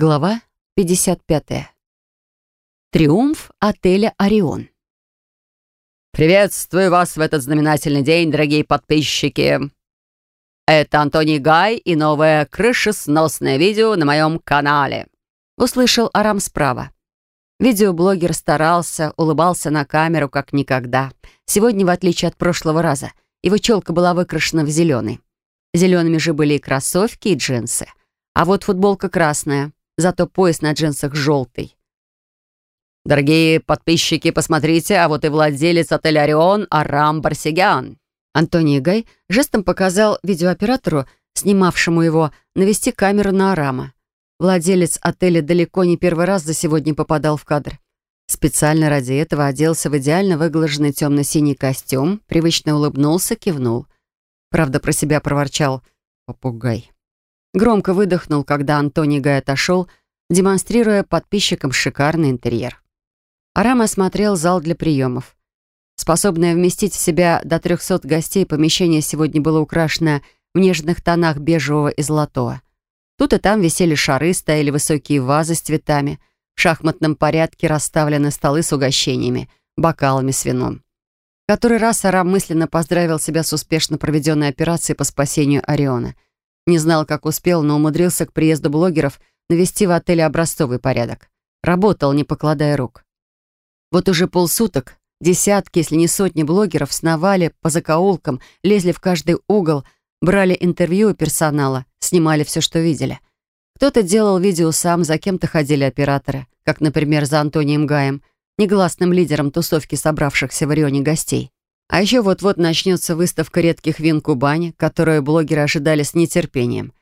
Глава 55. Триумф отеля «Орион». Приветствую вас в этот знаменательный день, дорогие подписчики. Это Антоний Гай и новое крышесносное видео на моем канале. Услышал Арам справа. Видеоблогер старался, улыбался на камеру, как никогда. Сегодня, в отличие от прошлого раза, его челка была выкрашена в зеленый. Зелеными же были и кроссовки, и джинсы. А вот футболка красная — зато пояс на джинсах желтый. «Дорогие подписчики, посмотрите, а вот и владелец отеля «Орион» Арам Барсигян». Антоний Гай жестом показал видеооператору, снимавшему его, навести камеру на Арама. Владелец отеля далеко не первый раз за сегодня попадал в кадр. Специально ради этого оделся в идеально выглаженный темно-синий костюм, привычно улыбнулся, кивнул. Правда, про себя проворчал «попугай». Громко выдохнул, когда Антоний Гай отошел, демонстрируя подписчикам шикарный интерьер. Арам осмотрел зал для приемов. Способное вместить в себя до 300 гостей, помещение сегодня было украшено в нежных тонах бежевого и золотого. Тут и там висели шары, стояли высокие вазы с цветами. В шахматном порядке расставлены столы с угощениями, бокалами с вином. Который раз Арам мысленно поздравил себя с успешно проведенной операцией по спасению Ориона — не знал, как успел, но умудрился к приезду блогеров навести в отеле образцовый порядок. Работал, не покладая рук. Вот уже полсуток десятки, если не сотни блогеров сновали по закоулкам, лезли в каждый угол, брали интервью у персонала, снимали все, что видели. Кто-то делал видео сам, за кем-то ходили операторы, как, например, за Антонием Гаем, негласным лидером тусовки собравшихся в Орионе гостей. А еще вот-вот начнется выставка редких вин Кубани, которую блогеры ожидали с нетерпением.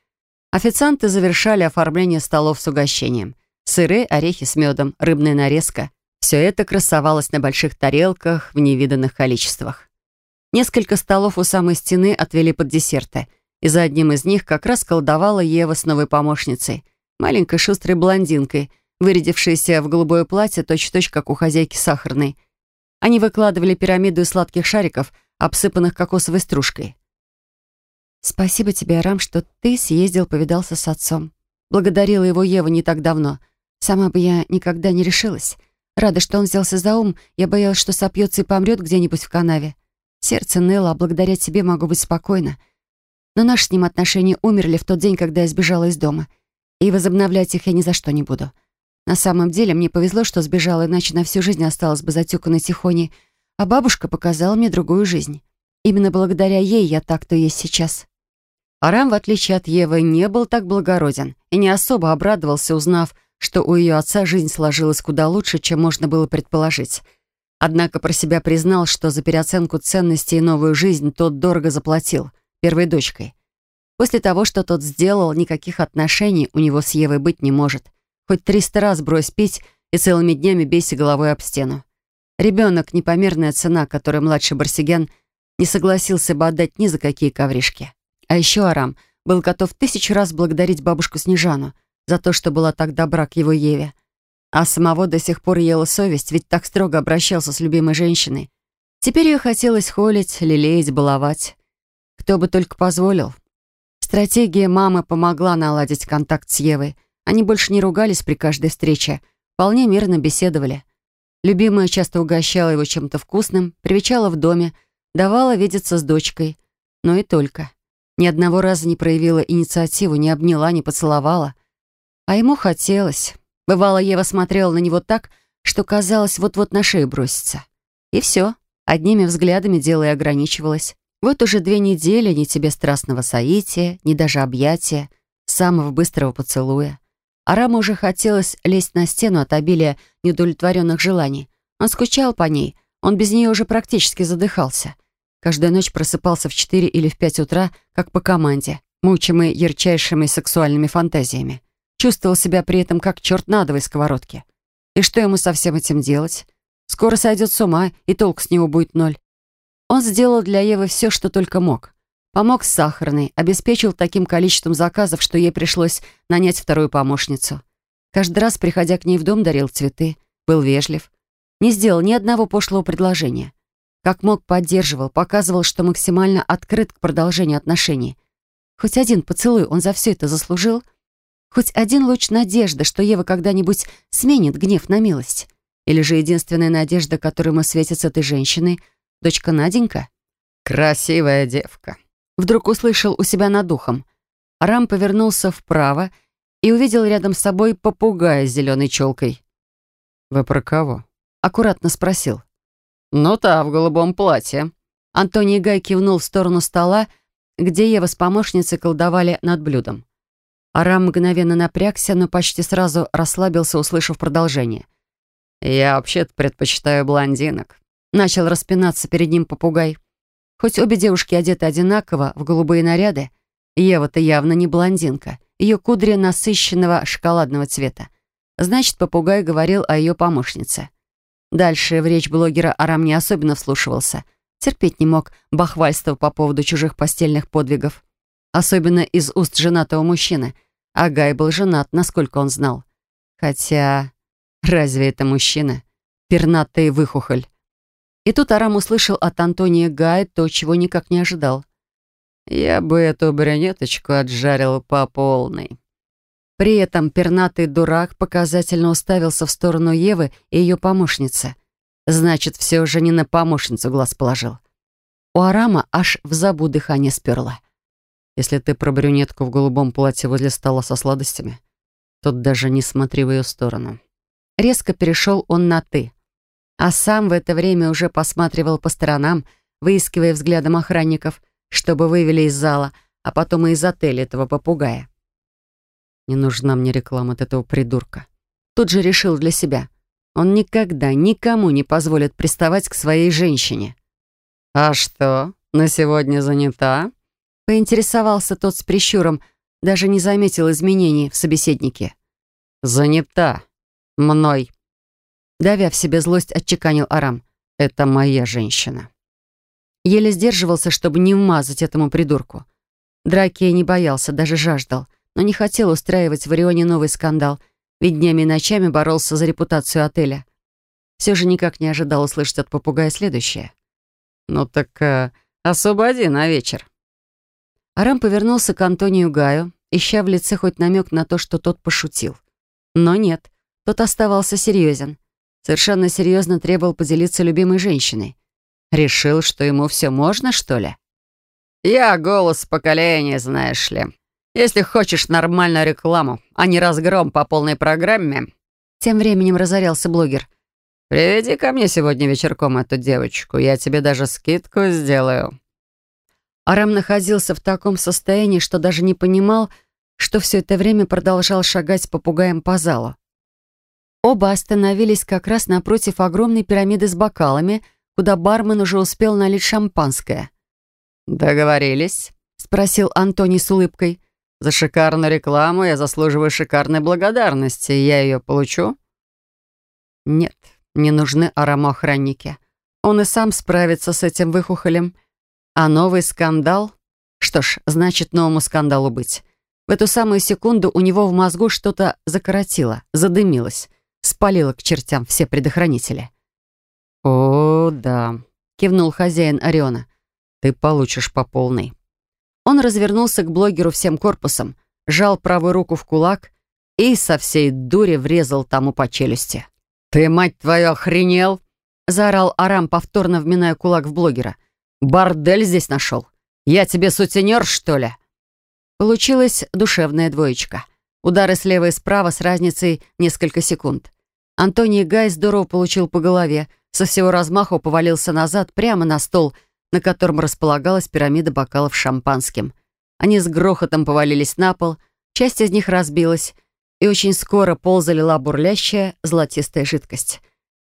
Официанты завершали оформление столов с угощением. Сыры, орехи с медом, рыбная нарезка. Все это красовалось на больших тарелках в невиданных количествах. Несколько столов у самой стены отвели под десерты, и за одним из них как раз колдовала Ева с новой помощницей, маленькой шустрой блондинкой, вырядившейся в голубое платье точь-в-точь, -точь, как у хозяйки сахарной. Они выкладывали пирамиду из сладких шариков, обсыпанных кокосовой стружкой. «Спасибо тебе, Арам, что ты съездил, повидался с отцом. Благодарила его Ева не так давно. Сама бы я никогда не решилась. Рада, что он взялся за ум, я боялась, что сопьется и помрет где-нибудь в канаве. Сердце ныло, а благодаря тебе могу быть спокойна. Но наши с ним отношения умерли в тот день, когда я сбежала из дома. И возобновлять их я ни за что не буду. На самом деле мне повезло, что сбежала, иначе на всю жизнь осталась бы затюканной тихоней, а бабушка показала мне другую жизнь. Именно благодаря ей я так, кто есть сейчас. Арам, в отличие от Евы, не был так благороден и не особо обрадовался, узнав, что у ее отца жизнь сложилась куда лучше, чем можно было предположить. Однако про себя признал, что за переоценку ценностей и новую жизнь тот дорого заплатил, первой дочкой. После того, что тот сделал, никаких отношений у него с Евой быть не может. Хоть триста раз брось пить и целыми днями бейся головой об стену. Ребенок — непомерная цена, которую младший Барсиген не согласился бы отдать ни за какие ковришки. А еще Арам был готов тысячу раз благодарить бабушку Снежану за то, что была так добра к его Еве. А самого до сих пор ела совесть, ведь так строго обращался с любимой женщиной. Теперь ее хотелось холить, лелеять, баловать. Кто бы только позволил. Стратегия мамы помогла наладить контакт с Евой — они больше не ругались при каждой встрече, вполне мирно беседовали. Любимая часто угощала его чем-то вкусным, привечала в доме, давала видеться с дочкой. Но и только. Ни одного раза не проявила инициативу, не обняла, не поцеловала. А ему хотелось. Бывало, Ева смотрела на него так, что казалось, вот-вот на шею бросится. И все. Одними взглядами дело и ограничивалось. Вот уже две недели ни тебе страстного соития, ни даже объятия, самого быстрого поцелуя. Араму уже хотелось лезть на стену от обилия неудовлетворенных желаний. Он скучал по ней, он без нее уже практически задыхался. Каждую ночь просыпался в 4 или в 5 утра, как по команде, мучимый ярчайшими сексуальными фантазиями. Чувствовал себя при этом как черт на адовой сковородке. И что ему со всем этим делать? Скоро сойдет с ума, и толк с него будет ноль. Он сделал для Евы все, что только мог. Помог с сахарной, обеспечил таким количеством заказов, что ей пришлось нанять вторую помощницу. Каждый раз, приходя к ней в дом, дарил цветы, был вежлив. Не сделал ни одного пошлого предложения. Как мог, поддерживал, показывал, что максимально открыт к продолжению отношений. Хоть один поцелуй он за все это заслужил. Хоть один луч надежды, что Ева когда-нибудь сменит гнев на милость. Или же единственная надежда, которой ему светит с этой женщиной, дочка Наденька? «Красивая девка», — вдруг услышал у себя над ухом. Арам повернулся вправо и увидел рядом с собой попугая с зеленой челкой. «Вы про кого?» — аккуратно спросил. «Ну та, в голубом платье». Антоний Гай кивнул в сторону стола, где Ева с помощницей колдовали над блюдом. Арам мгновенно напрягся, но почти сразу расслабился, услышав продолжение. «Я вообще-то предпочитаю блондинок», — начал распинаться перед ним попугай. Хоть обе девушки одеты одинаково, в голубые наряды, Ева-то явно не блондинка. Ее кудри насыщенного шоколадного цвета. Значит, попугай говорил о ее помощнице. Дальше в речь блогера Арам не особенно вслушивался. Терпеть не мог бахвальства по поводу чужих постельных подвигов. Особенно из уст женатого мужчины. А Гай был женат, насколько он знал. Хотя... Разве это мужчина? Пернатый выхухоль. И тут Арам услышал от Антония Гая то, чего никак не ожидал. «Я бы эту брюнеточку отжарил по полной». При этом пернатый дурак показательно уставился в сторону Евы и ее помощницы. Значит, все же не на помощницу глаз положил. У Арама аж в забу дыхание сперло. Если ты про брюнетку в голубом платье возле стола со сладостями, тут даже не смотри в ее сторону. Резко перешел он на «ты». А сам в это время уже посматривал по сторонам, выискивая взглядом охранников, чтобы вывели из зала, а потом и из отеля этого попугая. Не нужна мне реклама от этого придурка. Тут же решил для себя. Он никогда никому не позволит приставать к своей женщине. «А что, на сегодня занята?» Поинтересовался тот с прищуром, даже не заметил изменений в собеседнике. «Занята. Мной». Давя в себе злость, отчеканил Арам. «Это моя женщина». Еле сдерживался, чтобы не вмазать этому придурку. Драки не боялся, даже жаждал но не хотел устраивать в Орионе новый скандал, ведь днями и ночами боролся за репутацию отеля. Все же никак не ожидал услышать от попугая следующее. «Ну так э, освободи на вечер». Арам повернулся к Антонию Гаю, ища в лице хоть намек на то, что тот пошутил. Но нет, тот оставался серьезен. Совершенно серьезно требовал поделиться любимой женщиной. Решил, что ему все можно, что ли? «Я голос поколения, знаешь ли», если хочешь нормальную рекламу, а не разгром по полной программе...» Тем временем разорялся блогер. «Приведи ко мне сегодня вечерком эту девочку. Я тебе даже скидку сделаю». Арам находился в таком состоянии, что даже не понимал, что все это время продолжал шагать с попугаем по залу. Оба остановились как раз напротив огромной пирамиды с бокалами, куда бармен уже успел налить шампанское. «Договорились?» — спросил Антоний с улыбкой. За шикарную рекламу я заслуживаю шикарной благодарности. Я ее получу? Нет, не нужны аромоохранники. Он и сам справится с этим выхухолем. А новый скандал? Что ж, значит, новому скандалу быть. В эту самую секунду у него в мозгу что-то закоротило, задымилось, спалило к чертям все предохранители. «О, да», — кивнул хозяин Ориона. «Ты получишь по полной». Он развернулся к блогеру всем корпусом, сжал правую руку в кулак и со всей дури врезал тому по челюсти. «Ты, мать твою, охренел?» — заорал Арам, повторно вминая кулак в блогера. «Бордель здесь нашел? Я тебе сутенер, что ли?» Получилась душевная двоечка. Удары слева и справа с разницей несколько секунд. Антоний Гай здорово получил по голове, со всего размаху повалился назад прямо на стол — на котором располагалась пирамида бокалов с шампанским. Они с грохотом повалились на пол, часть из них разбилась, и очень скоро пол залила бурлящая золотистая жидкость.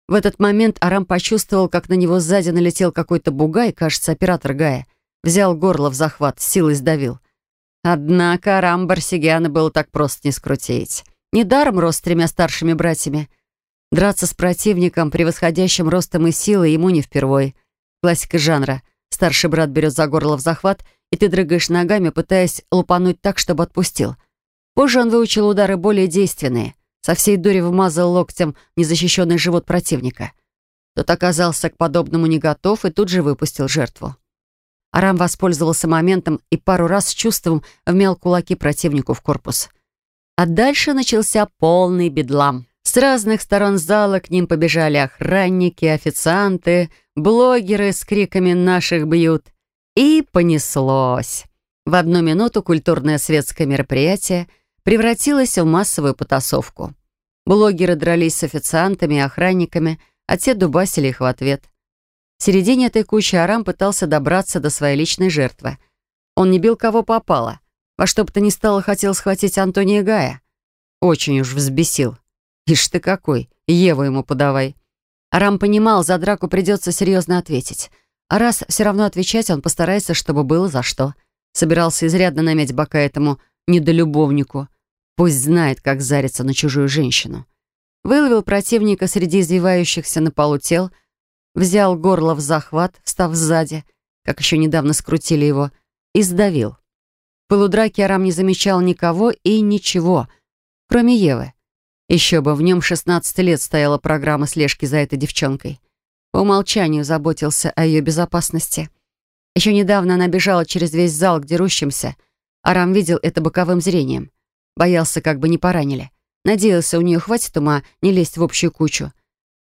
В этот момент Арам почувствовал, как на него сзади налетел какой-то бугай, кажется, оператор Гая. Взял горло в захват, силой сдавил. Однако Арам Барсигяна было так просто не скрутить. Недаром рос с тремя старшими братьями. Драться с противником, превосходящим ростом и силой, ему не впервой — Классика жанра. Старший брат берет за горло в захват, и ты дрыгаешь ногами, пытаясь лупануть так, чтобы отпустил. Позже он выучил удары более действенные. Со всей дури вмазал локтем незащищенный живот противника. Тот оказался к подобному не готов и тут же выпустил жертву. Арам воспользовался моментом и пару раз с чувством вмял кулаки противнику в корпус. А дальше начался полный бедлам. С разных сторон зала к ним побежали охранники, официанты, блогеры с криками «наших бьют». И понеслось. В одну минуту культурное светское мероприятие превратилось в массовую потасовку. Блогеры дрались с официантами и охранниками, а те дубасили их в ответ. В середине этой кучи Арам пытался добраться до своей личной жертвы. Он не бил кого попало. Во что бы то ни стало хотел схватить Антония Гая. Очень уж взбесил. Ишь ты какой, Еву ему подавай. Арам понимал, за драку придется серьезно ответить. А раз все равно отвечать, он постарается, чтобы было за что. Собирался изрядно намять бока этому недолюбовнику. Пусть знает, как зариться на чужую женщину. Выловил противника среди извивающихся на полу тел, взял горло в захват, встав сзади, как еще недавно скрутили его, и сдавил. В полудраке Арам не замечал никого и ничего, кроме Евы. Еще бы, в нем 16 лет стояла программа слежки за этой девчонкой. По умолчанию заботился о ее безопасности. Еще недавно она бежала через весь зал к дерущимся. Арам видел это боковым зрением. Боялся, как бы не поранили. Надеялся, у нее хватит ума не лезть в общую кучу.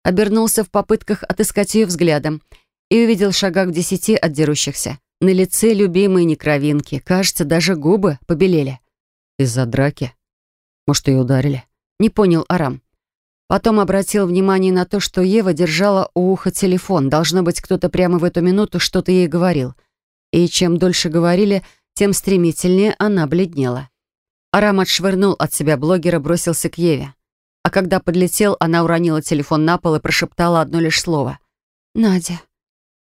Обернулся в попытках отыскать ее взглядом и увидел шагах в десяти от дерущихся. На лице любимые некровинки. Кажется, даже губы побелели. Из-за драки? Может, ее ударили? Не понял Арам. Потом обратил внимание на то, что Ева держала у уха телефон. Должно быть, кто-то прямо в эту минуту что-то ей говорил. И чем дольше говорили, тем стремительнее она бледнела. Арам отшвырнул от себя блогера, бросился к Еве. А когда подлетел, она уронила телефон на пол и прошептала одно лишь слово. «Надя».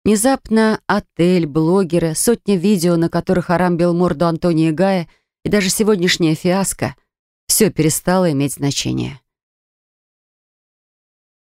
Внезапно отель, блогеры, сотни видео, на которых Арам бил морду Антония Гая, и даже сегодняшняя фиаско — все перестало иметь значение.